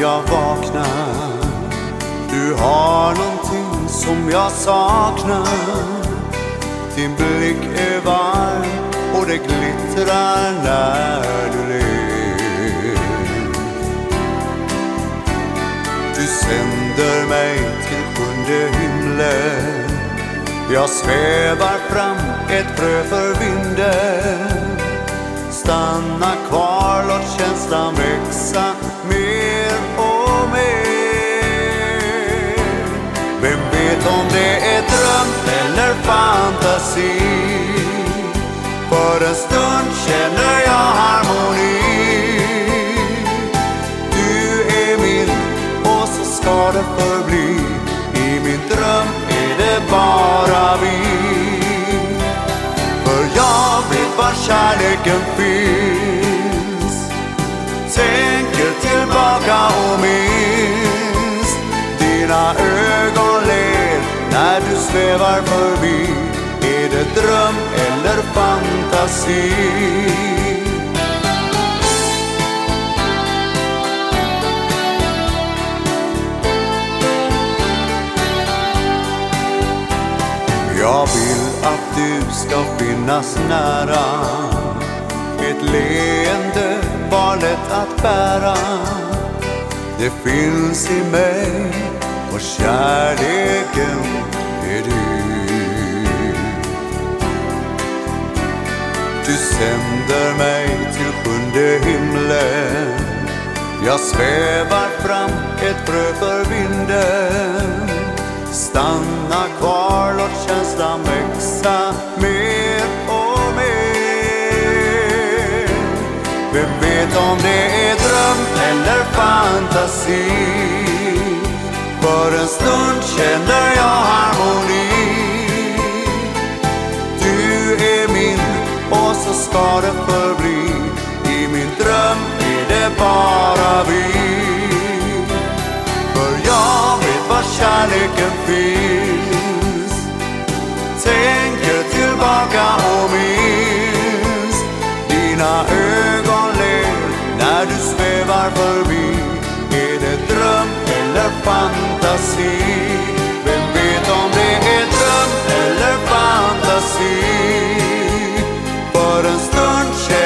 jag vaknar. Du har någonting som jag saknar. Din blick är varm och det glittrar när du ler. Du sänder mig till sjunde himlen. Jag svävar fram ett frö för vinden. Stanna kvar, nästan växa mer och mer. Vem vet om det är dröm eller fantasi? För en stund känner jag harmoni. Du är min och så ska det förbli. I min dröm är det bara vi. För jag vet var kärleken finns. Svävar förbi. Är det dröm eller fantasi? Jag vill att du ska finnas nära. Ett leende var lätt att bära. Det finns i mig och kärleken du Du sänder mig till sjunde himlen. Jag svävar fram ett frö för vinden. Stanna kvar, låt känslan växa mer och mer. Vem vet om det är dröm eller fantasi? För en stund känner jag harmoni. Du är min och så ska det förbli. stone